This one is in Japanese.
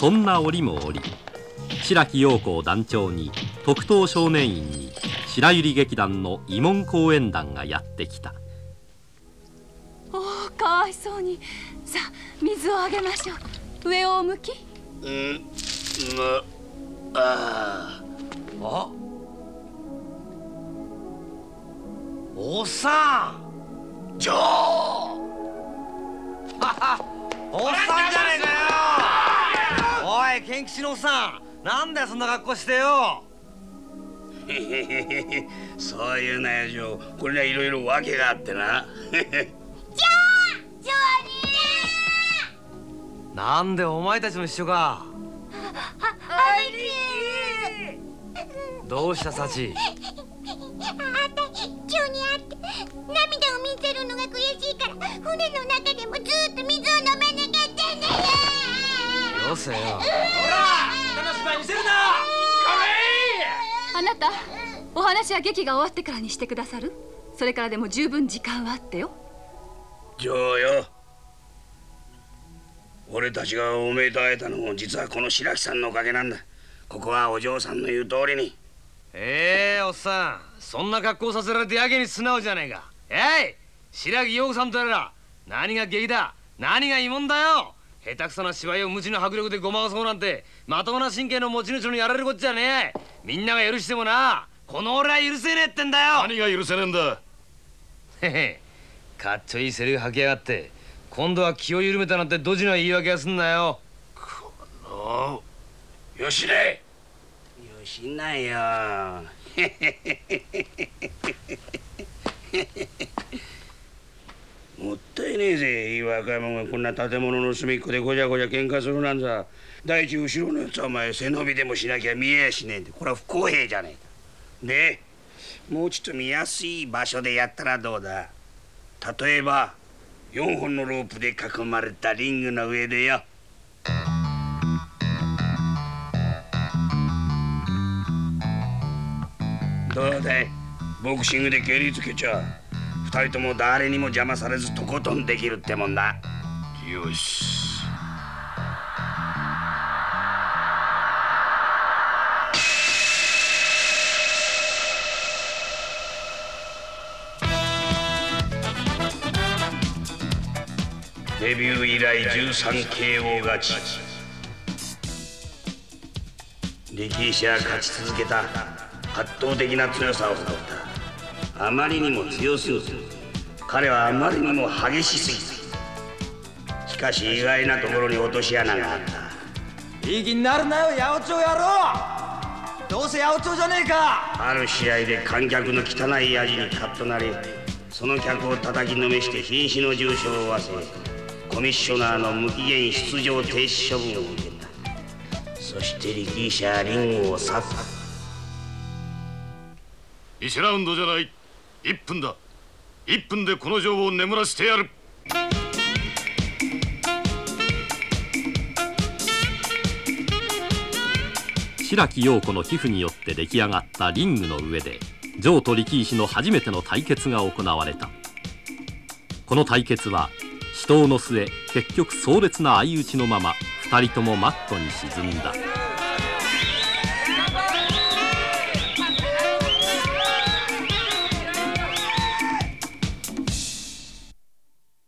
そんな折も折。白木陽子を団長に特等少年院に白百合劇団の慰問公演団がやってきた。おおかわいそうに。さあ水をあげましょう。上を向き。うんまああおっさん。じゃあおっさんじゃねいケンキチのおっさん。なんだよそんな格好してよ。そういうなよジョーこれにはいろいろ訳があってな。なんでお前たちも一緒かどうしたサチ？あたし急に会って涙を見せるのが悔しいから船の中でもずっと水を飲まなかったんだよよ。せよあなたお話は劇が終わってからにしてくださる？それからでも十分時間はあってよ。ジョーよ。俺たちがおめえと会えたのも実はこの白木さんのおかげなんだ。ここはお嬢さんの言う通りに。ええおっさん。そんな格好させられてやけに素直じゃねえか。えい白木陽子さんとやら。何が劇だ？何が慰問だよ下手くそな芝居を無知の迫力でごまかそうなんてまともな神経の持ち主にやられるこっちゃねえ。みんなが許してもな。この俺は許せねえってんだよ。何が許せねえんだ？へへ。かっちょいいセリフ吐きやがって。今度は気を緩めたなんてドジな言い訳はすんなよ。おうよしね。よしないよもったいねえぜ。いい若い者がこんな建物の隅っこでごちゃごちゃ喧嘩するなんざ。第一後ろのやつはお前背伸びでもしなきゃ見えやしねえんでこれは不公平じゃねえか。でもうちょっと見やすい場所でやったらどうだ。例えば4本のロープで囲まれたリングの上でよ。どうだい？ボクシングで蹴りつけちゃう。二人とも誰にも邪魔されずとことんできるってもんだ。よし。デビュー以来 13KO 勝ち。力士は勝ち続けた圧倒的な強さを誇ったあまりにも強すぎる彼はあまりにも激しすぎたしかし意外なところに落とし穴があった。いい気になるなよ八百長野郎。どうせ八百長じゃねえか。ある試合で観客の汚いヤジにカッとなりその客を叩きのめして瀕死の重傷を負わせコミッショナーの無期限出場停止処分を受けた。そして力士はリングを去った。1ラウンドじゃない1分だ。1分でこの女王を眠らせてやる。白木陽子の寄付によって出来上がったリングの上でジョーと力石の初めての対決が行われた。この対決は死闘の末結局壮烈な相打ちのまま2人ともマットに沈んだ。